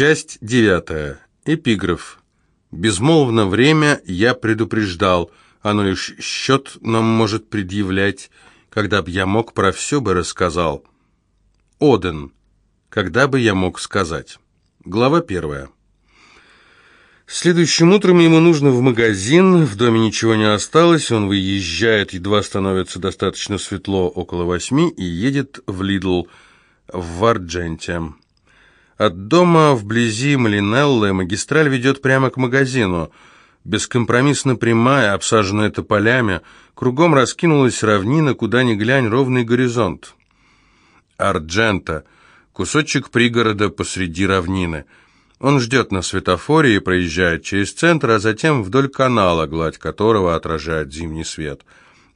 Часть девятая. Эпиграф. «Безмолвно время я предупреждал, оно лишь счет нам может предъявлять, когда б я мог про все бы рассказал». Оден. Когда бы я мог сказать. Глава первая. Следующим утром ему нужно в магазин, в доме ничего не осталось, он выезжает, едва становится достаточно светло, около восьми, и едет в Лидл, в Вардженте. От дома вблизи Малинеллы магистраль ведет прямо к магазину. Бескомпромиссно прямая, обсаженная тополями, кругом раскинулась равнина, куда ни глянь, ровный горизонт. Арджента, кусочек пригорода посреди равнины – он ждет на светофоре и проезжает через центр, а затем вдоль канала, гладь которого отражает зимний свет.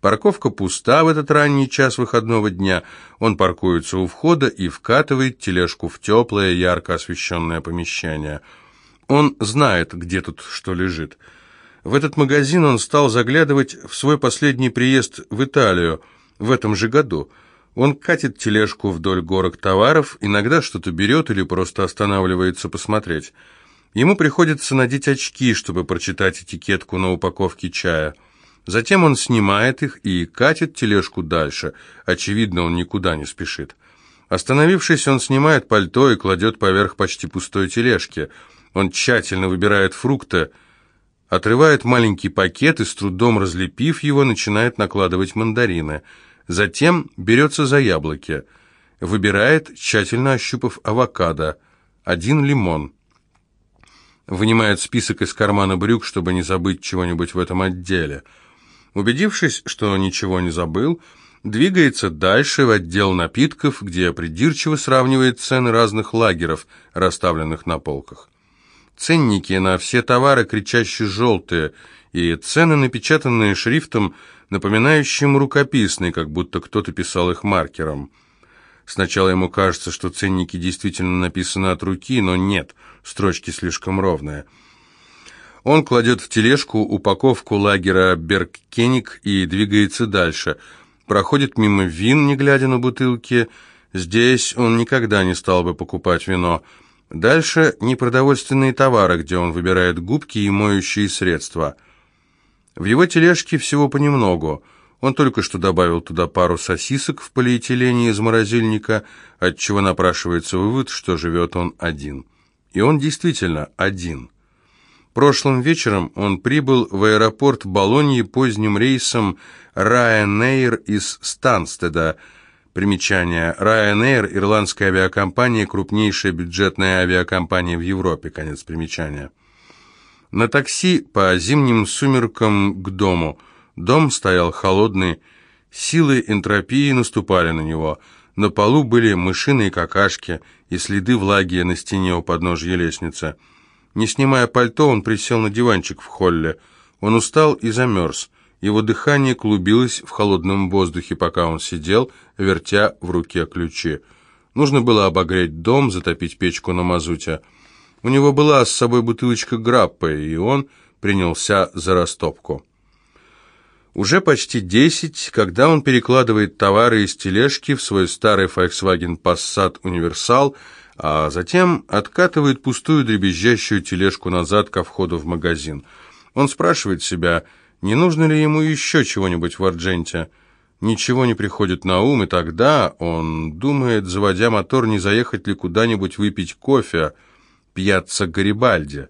Парковка пуста в этот ранний час выходного дня. Он паркуется у входа и вкатывает тележку в теплое, ярко освещенное помещение. Он знает, где тут что лежит. В этот магазин он стал заглядывать в свой последний приезд в Италию в этом же году – он катит тележку вдоль горок товаров, иногда что-то берет или просто останавливается посмотреть. Ему приходится надеть очки, чтобы прочитать этикетку на упаковке чая. Затем он снимает их и катит тележку дальше. Очевидно, он никуда не спешит. Остановившись, он снимает пальто и кладет поверх почти пустой тележки. Он тщательно выбирает фрукты, отрывает маленький пакет и, с трудом разлепив его, начинает накладывать мандарины – Затем берется за яблоки. Выбирает, тщательно ощупав авокадо. Один лимон. Вынимает список из кармана брюк, чтобы не забыть чего-нибудь в этом отделе. Убедившись, что ничего не забыл, двигается дальше в отдел напитков, где придирчиво сравнивает цены разных лагеров, расставленных на полках. Ценники на все товары кричаще желтые, и цены, напечатанные шрифтом, напоминающим рукописный, как будто кто-то писал их маркером. Сначала ему кажется, что ценники действительно написаны от руки, но нет, строчки слишком ровные. Он кладет в тележку упаковку лагера «Бергкеник» и двигается дальше. Проходит мимо вин, не глядя на бутылки. Здесь он никогда не стал бы покупать вино. Дальше непродовольственные товары, где он выбирает губки и моющие средства – в его тележке всего понемногу. Он только что добавил туда пару сосисок в полиэтилене из морозильника, отчего напрашивается вывод, что живет он один. И он действительно один. Прошлым вечером он прибыл в аэропорт Болоньи поздним рейсом Ryanair из Станстеда. Примечание. Ryanair – ирландская авиакомпания, крупнейшая бюджетная авиакомпания в Европе. Конец примечания. На такси по зимним сумеркам к дому. Дом стоял холодный, силы энтропии наступали на него. На полу были мышиные какашки и следы влаги на стене у подножья лестницы. Не снимая пальто, он присел на диванчик в холле. Он устал и замерз. Его дыхание клубилось в холодном воздухе, пока он сидел, вертя в руке ключи. Нужно было обогреть дом, затопить печку на мазуте. У него была с собой бутылочка граппы, и он принялся за растопку. Уже почти десять, когда он перекладывает товары из тележки в свой старый Volkswagen Passat Универсал, а затем откатывает пустую дребезжащую тележку назад ко входу в магазин. Он спрашивает себя, не нужно ли ему еще чего-нибудь в Ардженте. Ничего не приходит на ум, и тогда он думает, заводя мотор, не заехать ли куда-нибудь выпить кофе, Пьяцца Гарибальди.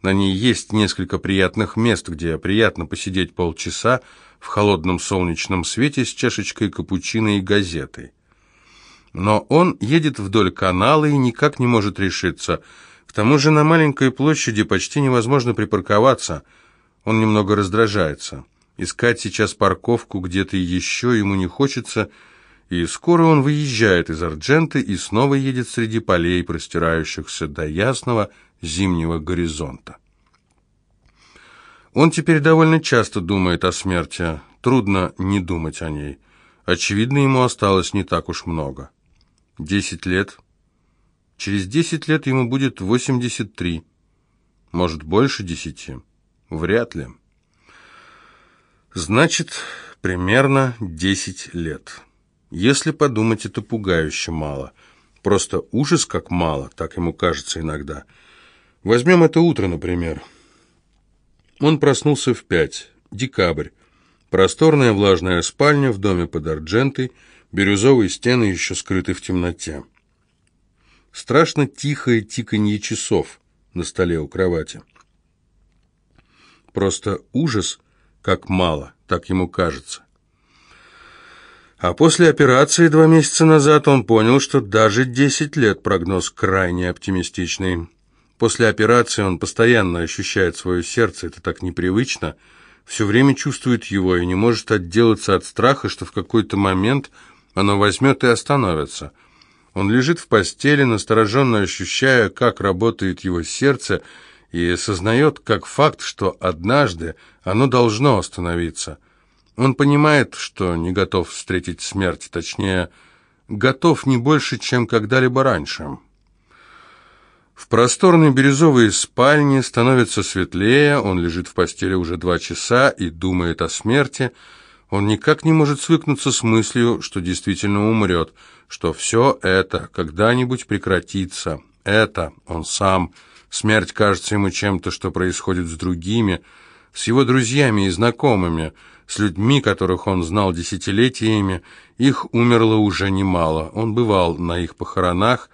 На ней есть несколько приятных мест, где приятно посидеть полчаса в холодном солнечном свете с чашечкой капучино и газетой. Но он едет вдоль канала и никак не может решиться. К тому же на маленькой площади почти невозможно припарковаться. Он немного раздражается. Искать сейчас парковку где-то еще ему не хочется, и скоро он выезжает из Ардженты и снова едет среди полей, простирающихся до ясного зимнего горизонта. Он теперь довольно часто думает о смерти, трудно не думать о ней. Очевидно, ему осталось не так уж много. Десять лет. Через десять лет ему будет восемьдесят три. Может, больше десяти? Вряд ли. Значит, примерно десять лет. Если подумать, это пугающе мало. Просто ужас как мало, так ему кажется иногда. Возьмем это утро, например. Он проснулся в пять. Декабрь. Просторная влажная спальня в доме под Арджентой, бирюзовые стены еще скрыты в темноте. Страшно тихое тиканье часов на столе у кровати. Просто ужас, как мало, так ему кажется. А после операции два месяца назад он понял, что даже 10 лет прогноз крайне оптимистичный. После операции он постоянно ощущает свое сердце, это так непривычно, все время чувствует его и не может отделаться от страха, что в какой-то момент оно возьмет и остановится. Он лежит в постели, настороженно ощущая, как работает его сердце, и сознает как факт, что однажды оно должно остановиться. Он понимает, что не готов встретить смерть, точнее, готов не больше, чем когда-либо раньше. В просторной бирюзовой спальне становится светлее, он лежит в постели уже два часа и думает о смерти. Он никак не может свыкнуться с мыслью, что действительно умрет, что все это когда-нибудь прекратится. Это он сам – Смерть кажется ему чем-то, что происходит с другими, с его друзьями и знакомыми, с людьми, которых он знал десятилетиями. Их умерло уже немало. Он бывал на их похоронах.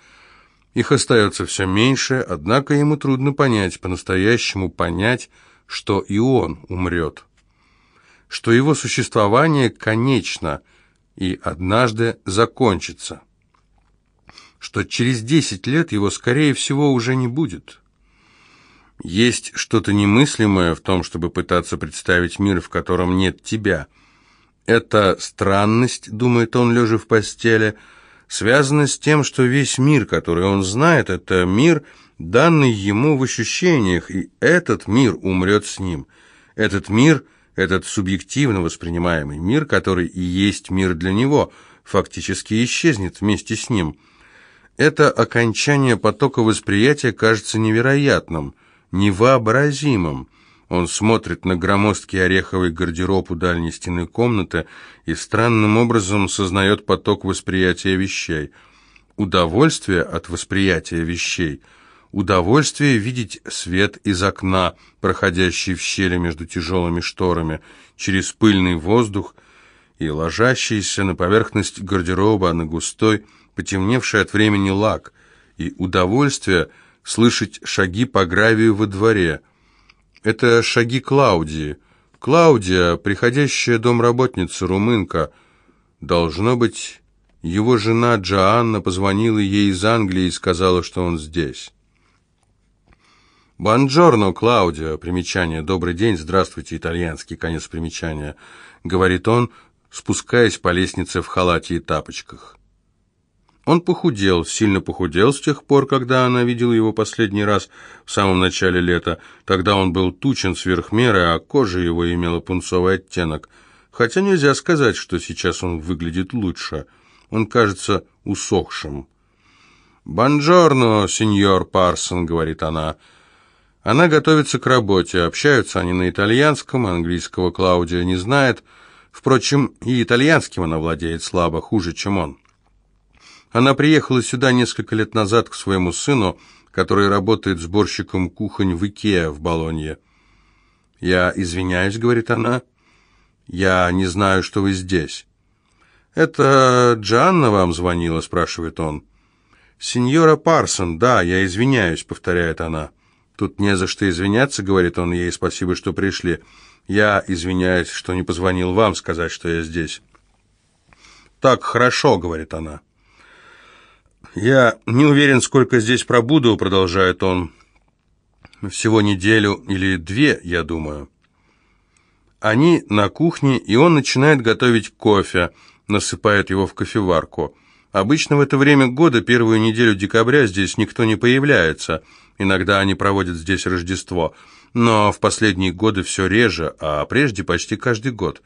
Их остается все меньше, однако ему трудно понять, по-настоящему понять, что и он умрет. Что его существование конечно и однажды закончится. Что через десять лет его, скорее всего, уже не будет. Есть что-то немыслимое в том, чтобы пытаться представить мир, в котором нет тебя. Эта странность, думает он, лежа в постели, связана с тем, что весь мир, который он знает, это мир, данный ему в ощущениях, и этот мир умрет с ним. Этот мир, этот субъективно воспринимаемый мир, который и есть мир для него, фактически исчезнет вместе с ним. Это окончание потока восприятия кажется невероятным – невообразимым. Он смотрит на громоздкий ореховый гардероб у дальней стены комнаты и странным образом сознает поток восприятия вещей. Удовольствие от восприятия вещей. Удовольствие видеть свет из окна, проходящий в щели между тяжелыми шторами, через пыльный воздух и ложащийся на поверхность гардероба на густой, потемневший от времени лак, и удовольствие – слышать шаги по гравию во дворе. Это шаги Клаудии. Клаудия, приходящая домработница, румынка. Должно быть, его жена Джоанна позвонила ей из Англии и сказала, что он здесь. «Бонджорно, Клаудио!» Примечание. «Добрый день, здравствуйте, итальянский!» Конец примечания. Говорит он, спускаясь по лестнице в халате и тапочках. Он похудел, сильно похудел с тех пор, когда она видела его последний раз в самом начале лета. Тогда он был тучен сверх меры, а кожа его имела пунцовый оттенок. Хотя нельзя сказать, что сейчас он выглядит лучше. Он кажется усохшим. «Бонджорно, сеньор Парсон», — говорит она. Она готовится к работе. Общаются они на итальянском, английского Клаудия не знает. Впрочем, и итальянским она владеет слабо, хуже, чем он. Она приехала сюда несколько лет назад к своему сыну, который работает сборщиком кухонь в Икеа в Болонье. «Я извиняюсь», — говорит она, — «я не знаю, что вы здесь». «Это Джанна вам звонила?» — спрашивает он. «Сеньора Парсон, да, я извиняюсь», — повторяет она. «Тут не за что извиняться», — говорит он ей, — «спасибо, что пришли. Я извиняюсь, что не позвонил вам сказать, что я здесь». «Так хорошо», — говорит она. «Я не уверен, сколько здесь пробуду», — продолжает он. «Всего неделю или две, я думаю». Они на кухне, и он начинает готовить кофе, насыпает его в кофеварку. Обычно в это время года, первую неделю декабря, здесь никто не появляется. Иногда они проводят здесь Рождество. Но в последние годы все реже, а прежде почти каждый год.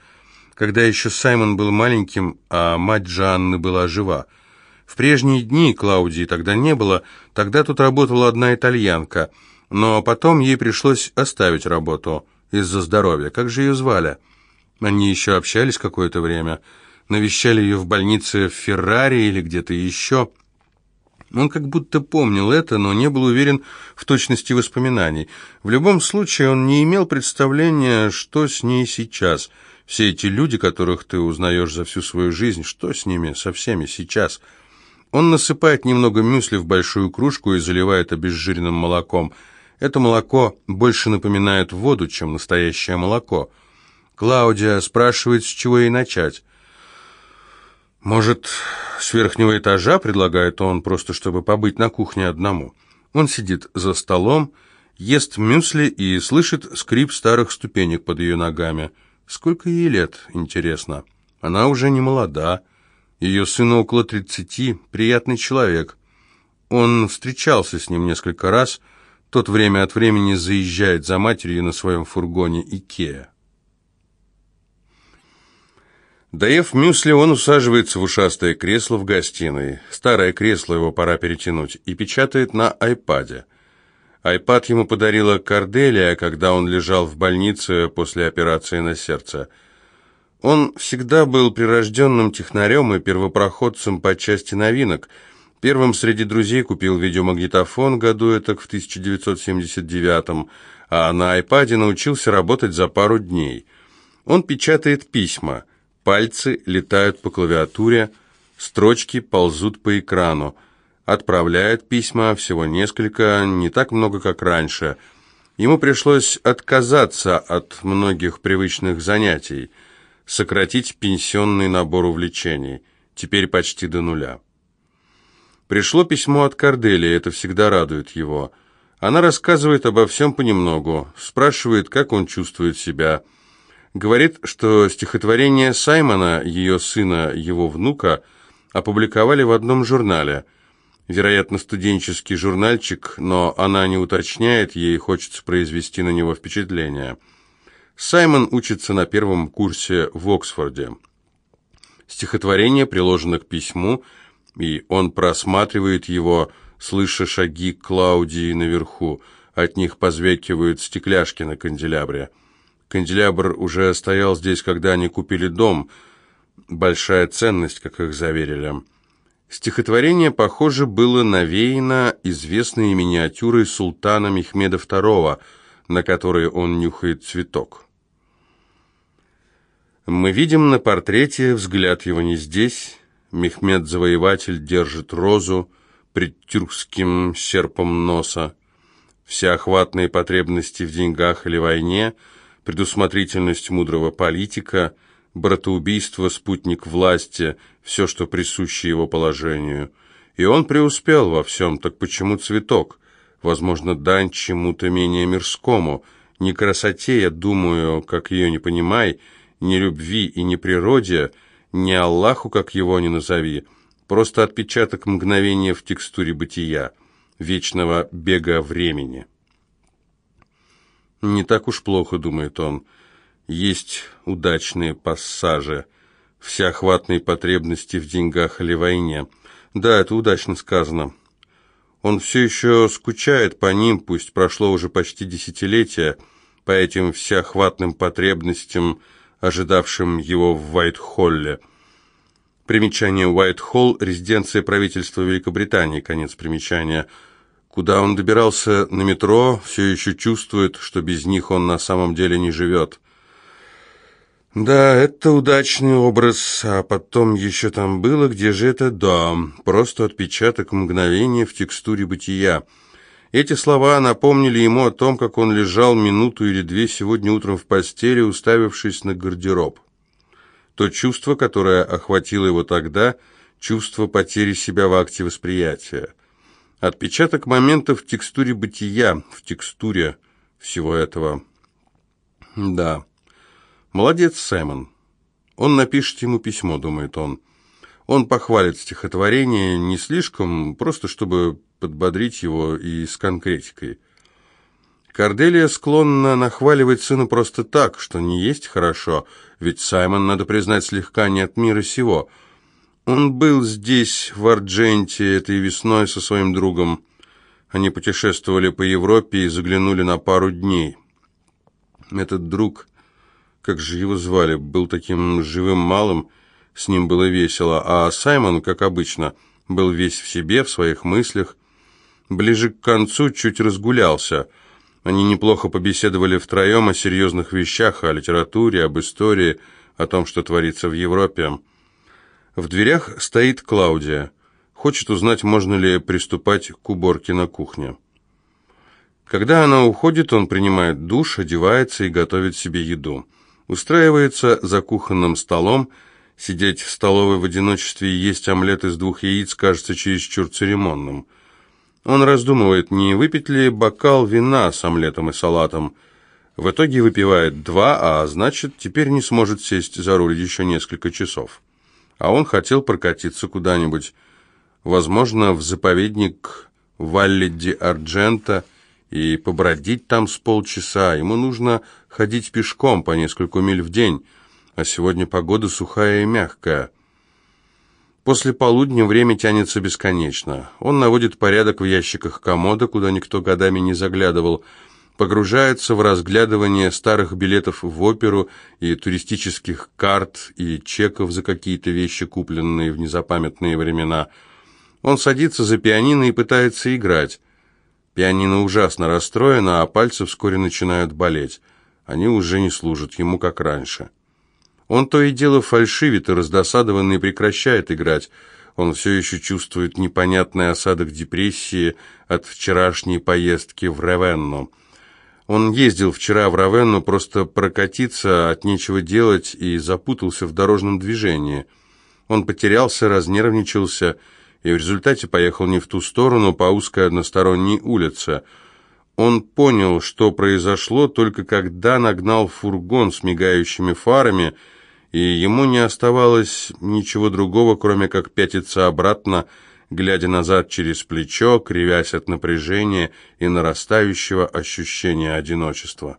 Когда еще Саймон был маленьким, а мать Джанны была жива. В прежние дни Клаудии тогда не было, тогда тут работала одна итальянка, но потом ей пришлось оставить работу из-за здоровья. Как же ее звали? Они еще общались какое-то время, навещали ее в больнице в Феррари или где-то еще. Он как будто помнил это, но не был уверен в точности воспоминаний. В любом случае, он не имел представления, что с ней сейчас. Все эти люди, которых ты узнаешь за всю свою жизнь, что с ними, со всеми сейчас? Он насыпает немного мюсли в большую кружку и заливает обезжиренным молоком. Это молоко больше напоминает воду, чем настоящее молоко. Клаудия спрашивает, с чего ей начать. «Может, с верхнего этажа?» — предлагает он, просто чтобы побыть на кухне одному. Он сидит за столом, ест мюсли и слышит скрип старых ступенек под ее ногами. Сколько ей лет, интересно? Она уже не молода. Ее сыну около тридцати, приятный человек. Он встречался с ним несколько раз, тот время от времени заезжает за матерью на своем фургоне «Икеа». Доев мюсли, он усаживается в ушастое кресло в гостиной. Старое кресло его пора перетянуть. И печатает на айпаде. Айпад ему подарила Корделия, когда он лежал в больнице после операции на сердце. Он всегда был прирожденным технарем и первопроходцем по части новинок. Первым среди друзей купил видеомагнитофон году это в 1979 а на айпаде научился работать за пару дней. Он печатает письма – Пальцы летают по клавиатуре, строчки ползут по экрану. Отправляет письма, всего несколько, не так много, как раньше. Ему пришлось отказаться от многих привычных занятий, сократить пенсионный набор увлечений, теперь почти до нуля. Пришло письмо от Корделии, это всегда радует его. Она рассказывает обо всем понемногу, спрашивает, как он чувствует себя, Говорит, что стихотворение Саймона, ее сына, его внука, опубликовали в одном журнале. Вероятно, студенческий журнальчик, но она не уточняет, ей хочется произвести на него впечатление. Саймон учится на первом курсе в Оксфорде. Стихотворение приложено к письму, и он просматривает его, слыша шаги Клаудии наверху. От них позвякивают стекляшки на канделябре. Канделябр уже стоял здесь, когда они купили дом. Большая ценность, как их заверили. Стихотворение, похоже, было навеяно известной миниатюрой султана Мехмеда II, на которой он нюхает цветок. Мы видим на портрете, взгляд его не здесь, Мехмед-завоеватель держит розу пред тюркским серпом носа. Всеохватные потребности в деньгах или войне — предусмотрительность мудрого политика, братоубийство, спутник власти, все, что присуще его положению. И он преуспел во всем, так почему цветок? Возможно, дань чему-то менее мирскому, не красоте, я думаю, как ее не понимай, не любви и не природе, не Аллаху, как его не назови, просто отпечаток мгновения в текстуре бытия, вечного бега времени». Не так уж плохо, думает он. Есть удачные пассажи, всеохватные потребности в деньгах или войне. Да, это удачно сказано. Он все еще скучает по ним, пусть прошло уже почти десятилетие, по этим всеохватным потребностям, ожидавшим его в Уайт-Холле. Примечание Уайт-Холл – резиденция правительства Великобритании, конец примечания – Куда он добирался на метро, все еще чувствует, что без них он на самом деле не живет. Да, это удачный образ, а потом еще там было, где же это дом, просто отпечаток мгновения в текстуре бытия. Эти слова напомнили ему о том, как он лежал минуту или две сегодня утром в постели, уставившись на гардероб. То чувство, которое охватило его тогда, чувство потери себя в акте восприятия. Отпечаток момента в текстуре бытия, в текстуре всего этого. Да. Молодец, Саймон. Он напишет ему письмо, думает он. Он похвалит стихотворение не слишком, просто чтобы подбодрить его и с конкретикой. Корделия склонна нахваливать сына просто так, что не есть хорошо, ведь Саймон, надо признать, слегка не от мира сего – он был здесь, в Ардженте, этой весной со своим другом. Они путешествовали по Европе и заглянули на пару дней. Этот друг, как же его звали, был таким живым малым, с ним было весело, а Саймон, как обычно, был весь в себе, в своих мыслях. Ближе к концу чуть разгулялся. Они неплохо побеседовали втроем о серьезных вещах, о литературе, об истории, о том, что творится в Европе. В дверях стоит Клаудия. Хочет узнать, можно ли приступать к уборке на кухне. Когда она уходит, он принимает душ, одевается и готовит себе еду. Устраивается за кухонным столом. Сидеть в столовой в одиночестве и есть омлет из двух яиц кажется чересчур церемонным. Он раздумывает, не выпить ли бокал вина с омлетом и салатом. В итоге выпивает два, а значит, теперь не сможет сесть за руль еще несколько часов. А он хотел прокатиться куда-нибудь, возможно, в заповедник Валли-ди-Арджента, и побродить там с полчаса. Ему нужно ходить пешком по несколько миль в день, а сегодня погода сухая и мягкая. После полудня время тянется бесконечно. Он наводит порядок в ящиках комода, куда никто годами не заглядывал, погружается в разглядывание старых билетов в оперу и туристических карт и чеков за какие-то вещи, купленные в незапамятные времена. Он садится за пианино и пытается играть. Пианино ужасно расстроено, а пальцы вскоре начинают болеть. Они уже не служат ему, как раньше. Он то и дело фальшивит и раздосадованный прекращает играть. Он все еще чувствует непонятный осадок депрессии от вчерашней поездки в Равенну. Он ездил вчера в Равенну просто прокатиться, от нечего делать, и запутался в дорожном движении. Он потерялся, разнервничался и в результате поехал не в ту сторону, по узкой односторонней улице. Он понял, что произошло, только когда нагнал фургон с мигающими фарами, и ему не оставалось ничего другого, кроме как пятиться обратно, глядя назад через плечо, кривясь от напряжения и нарастающего ощущения одиночества.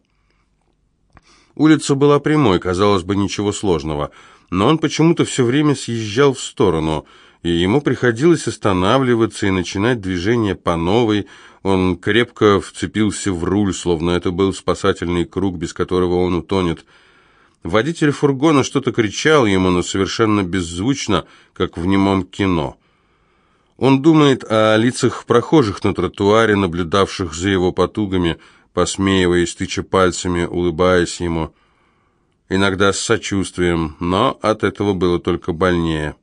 Улица была прямой, казалось бы, ничего сложного, но он почему-то все время съезжал в сторону – и ему приходилось останавливаться и начинать движение по новой. Он крепко вцепился в руль, словно это был спасательный круг, без которого он утонет. Водитель фургона что-то кричал ему, но совершенно беззвучно, как в немом кино. Он думает о лицах прохожих на тротуаре, наблюдавших за его потугами, посмеиваясь, тыча пальцами, улыбаясь ему. Иногда с сочувствием, но от этого было только больнее.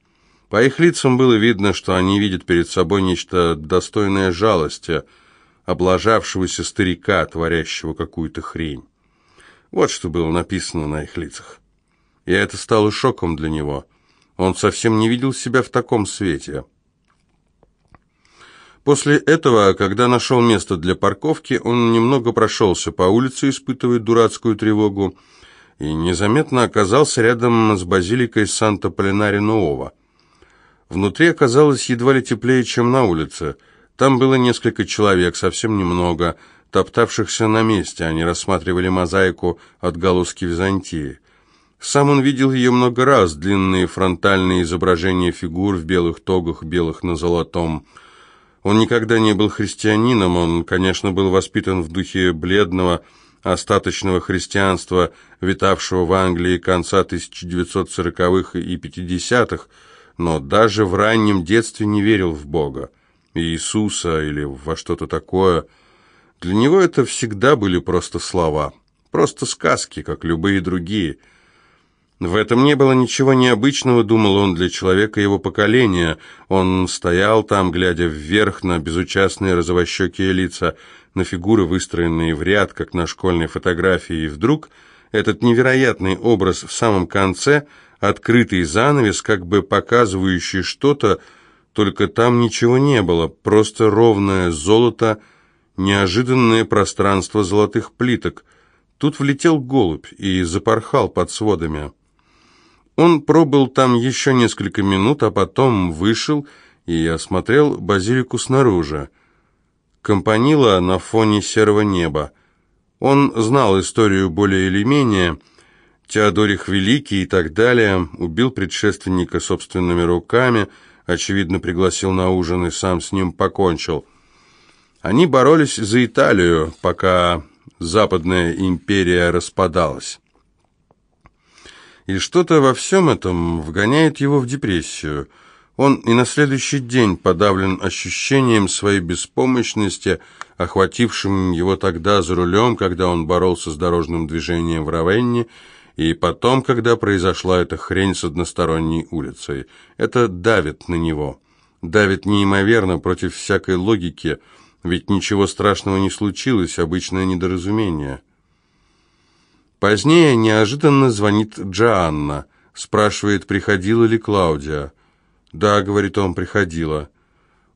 По их лицам было видно, что они видят перед собой нечто достойное жалости, облажавшегося старика, творящего какую-то хрень. Вот что было написано на их лицах. И это стало шоком для него. Он совсем не видел себя в таком свете. После этого, когда нашел место для парковки, он немного прошелся по улице, испытывая дурацкую тревогу, и незаметно оказался рядом с базиликой Санта-Полинари-Нуова. Внутри оказалось едва ли теплее, чем на улице. Там было несколько человек, совсем немного, топтавшихся на месте. Они рассматривали мозаику отголоски Византии. Сам он видел ее много раз, длинные фронтальные изображения фигур в белых тогах, белых на золотом. Он никогда не был христианином, он, конечно, был воспитан в духе бледного, остаточного христианства, витавшего в Англии конца 1940-х и 50-х, но даже в раннем детстве не верил в Бога, Иисуса или во что-то такое. Для него это всегда были просто слова, просто сказки, как любые другие. В этом не было ничего необычного, думал он, для человека его поколения. Он стоял там, глядя вверх на безучастные розовощекие лица, на фигуры, выстроенные в ряд, как на школьной фотографии, и вдруг этот невероятный образ в самом конце – открытый занавес, как бы показывающий что-то, только там ничего не было, просто ровное золото, неожиданное пространство золотых плиток. Тут влетел голубь и запорхал под сводами. Он пробыл там еще несколько минут, а потом вышел и осмотрел базилику снаружи. Компанила на фоне серого неба. Он знал историю более или менее, Теодорих Великий и так далее, убил предшественника собственными руками, очевидно, пригласил на ужин и сам с ним покончил. Они боролись за Италию, пока Западная империя распадалась. И что-то во всем этом вгоняет его в депрессию. Он и на следующий день подавлен ощущением своей беспомощности, охватившим его тогда за рулем, когда он боролся с дорожным движением в Равенне, и потом, когда произошла эта хрень с односторонней улицей. Это давит на него. Давит неимоверно против всякой логики, ведь ничего страшного не случилось, обычное недоразумение. Позднее неожиданно звонит Джоанна, спрашивает, приходила ли Клаудия. «Да», — говорит он, — «приходила».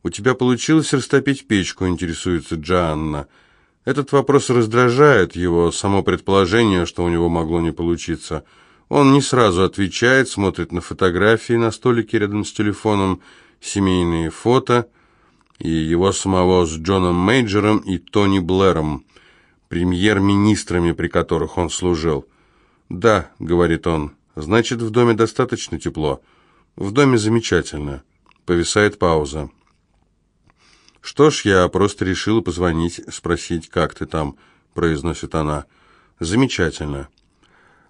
«У тебя получилось растопить печку?» — интересуется Джоанна. Этот вопрос раздражает его, само предположение, что у него могло не получиться. Он не сразу отвечает, смотрит на фотографии на столике рядом с телефоном, семейные фото, и его самого с Джоном Мейджером и Тони Блэром, премьер-министрами, при которых он служил. «Да», — говорит он, — «значит, в доме достаточно тепло». В доме замечательно. Повисает пауза. «Что ж, я просто решила позвонить, спросить, как ты там», — произносит она. «Замечательно».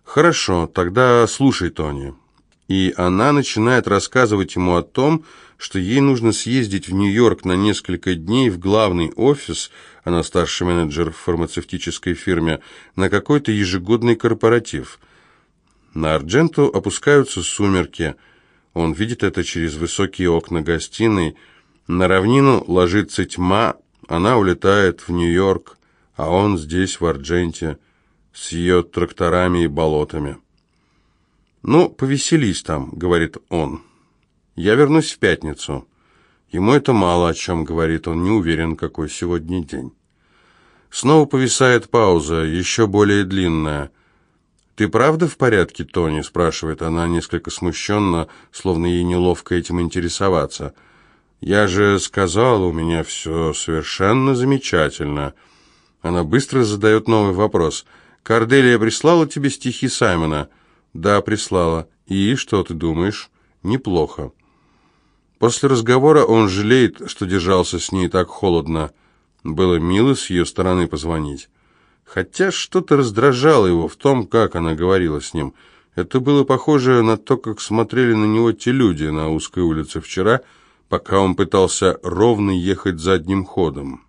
«Хорошо, тогда слушай, Тони». И она начинает рассказывать ему о том, что ей нужно съездить в Нью-Йорк на несколько дней в главный офис, она старший менеджер в фармацевтической фирме, на какой-то ежегодный корпоратив. На Ардженту опускаются сумерки — он видит это через высокие окна гостиной. На равнину ложится тьма, она улетает в Нью-Йорк, а он здесь, в Ардженте, с ее тракторами и болотами. «Ну, повеселись там», — говорит он. «Я вернусь в пятницу». Ему это мало о чем говорит, он не уверен, какой сегодня день. Снова повисает пауза, еще более длинная. «Ты правда в порядке, Тони?» – спрашивает она несколько смущенно, словно ей неловко этим интересоваться. «Я же сказала, у меня все совершенно замечательно». Она быстро задает новый вопрос. «Корделия прислала тебе стихи Саймона?» «Да, прислала. И что ты думаешь?» «Неплохо». После разговора он жалеет, что держался с ней так холодно. Было мило с ее стороны позвонить. Хотя что-то раздражало его в том, как она говорила с ним. Это было похоже на то, как смотрели на него те люди на узкой улице вчера, пока он пытался ровно ехать задним ходом.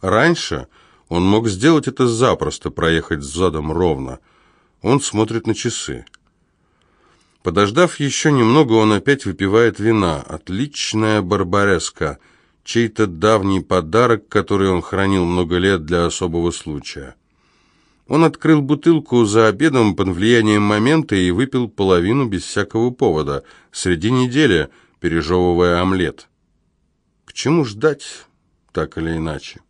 Раньше он мог сделать это запросто, проехать задом ровно. Он смотрит на часы. Подождав еще немного, он опять выпивает вина. Отличная барбареска — чей-то давний подарок, который он хранил много лет для особого случая. Он открыл бутылку за обедом под влиянием момента и выпил половину без всякого повода, среди недели, пережевывая омлет. К чему ждать, так или иначе?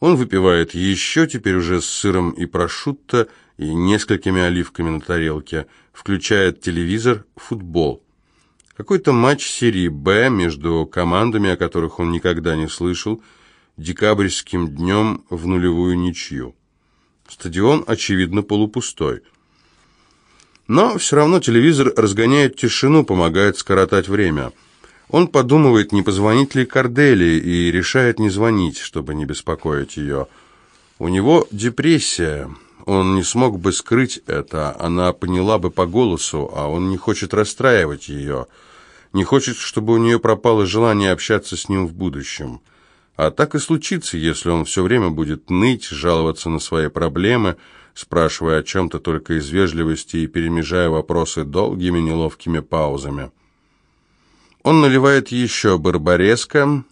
Он выпивает еще, теперь уже с сыром и прошутто, и несколькими оливками на тарелке, включает телевизор, футбол. Какой-то матч серии «Б» между командами, о которых он никогда не слышал, декабрьским днем в нулевую ничью. Стадион, очевидно, полупустой. Но все равно телевизор разгоняет тишину, помогает скоротать время. Он подумывает, не позвонить ли Кордели, и решает не звонить, чтобы не беспокоить ее. У него депрессия. Он не смог бы скрыть это, она поняла бы по голосу, а он не хочет расстраивать ее не хочет, чтобы у нее пропало желание общаться с ним в будущем. А так и случится, если он все время будет ныть, жаловаться на свои проблемы, спрашивая о чем-то только из вежливости и перемежая вопросы долгими неловкими паузами. Он наливает еще барбареско.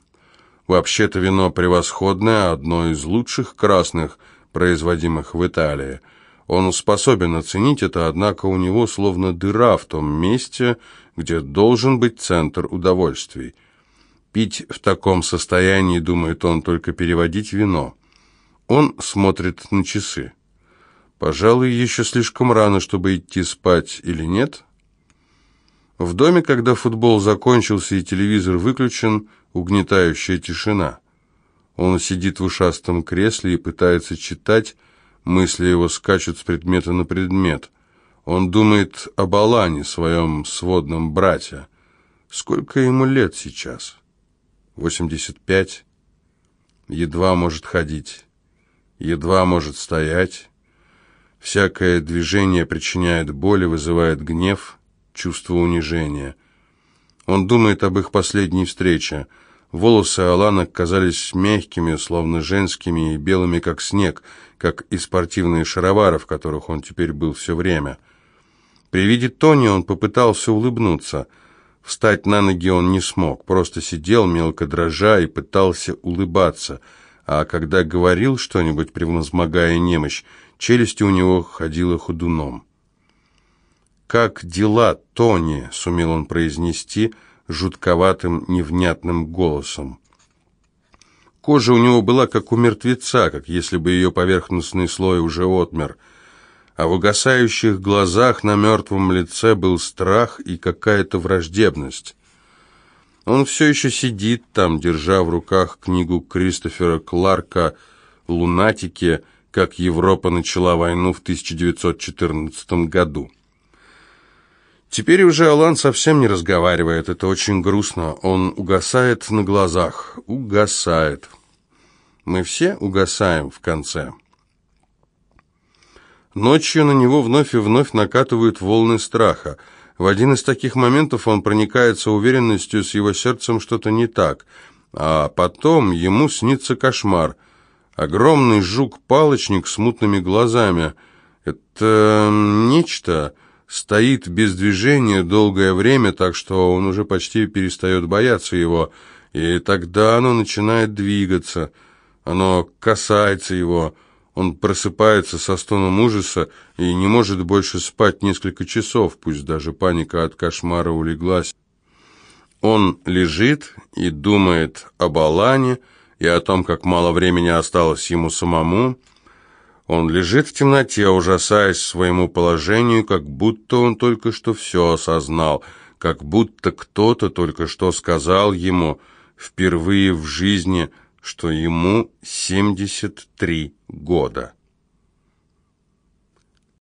Вообще-то вино превосходное, одно из лучших красных, производимых в Италии. Он способен оценить это, однако у него словно дыра в том месте, где должен быть центр удовольствий. Пить в таком состоянии, думает он, только переводить вино. Он смотрит на часы. Пожалуй, еще слишком рано, чтобы идти спать, или нет? В доме, когда футбол закончился и телевизор выключен, угнетающая тишина. Он сидит в ушастом кресле и пытается читать, мысли его скачут с предмета на предмет. Он думает об Алане, своем сводном брате. Сколько ему лет сейчас? Восемьдесят пять. Едва может ходить, едва может стоять. Всякое движение причиняет боль и вызывает гнев, чувство унижения. Он думает об их последней встрече. Волосы Алана казались мягкими, словно женскими, и белыми, как снег, как и спортивные шаровары, в которых он теперь был все время. При виде Тони он попытался улыбнуться. Встать на ноги он не смог, просто сидел, мелко дрожа, и пытался улыбаться. А когда говорил что-нибудь, превозмогая немощь, челюсти у него ходила ходуном. «Как дела, Тони?» — сумел он произнести жутковатым, невнятным голосом. Кожа у него была как у мертвеца, как если бы ее поверхностный слой уже отмер, а в угасающих глазах на мертвом лице был страх и какая-то враждебность. Он все еще сидит там, держа в руках книгу Кристофера Кларка «Лунатики. Как Европа начала войну в 1914 году». Теперь уже Алан совсем не разговаривает, это очень грустно. Он угасает на глазах, угасает. Мы все угасаем в конце. Ночью на него вновь и вновь накатывают волны страха. В один из таких моментов он проникается уверенностью, с его сердцем что-то не так. А потом ему снится кошмар. Огромный жук-палочник с мутными глазами. Это нечто стоит без движения долгое время, так что он уже почти перестает бояться его, и тогда оно начинает двигаться, оно касается его, он просыпается со стоном ужаса и не может больше спать несколько часов, пусть даже паника от кошмара улеглась. Он лежит и думает об Алане и о том, как мало времени осталось ему самому, он лежит в темноте, ужасаясь своему положению, как будто он только что все осознал, как будто кто-то только что сказал ему впервые в жизни, что ему 73 года.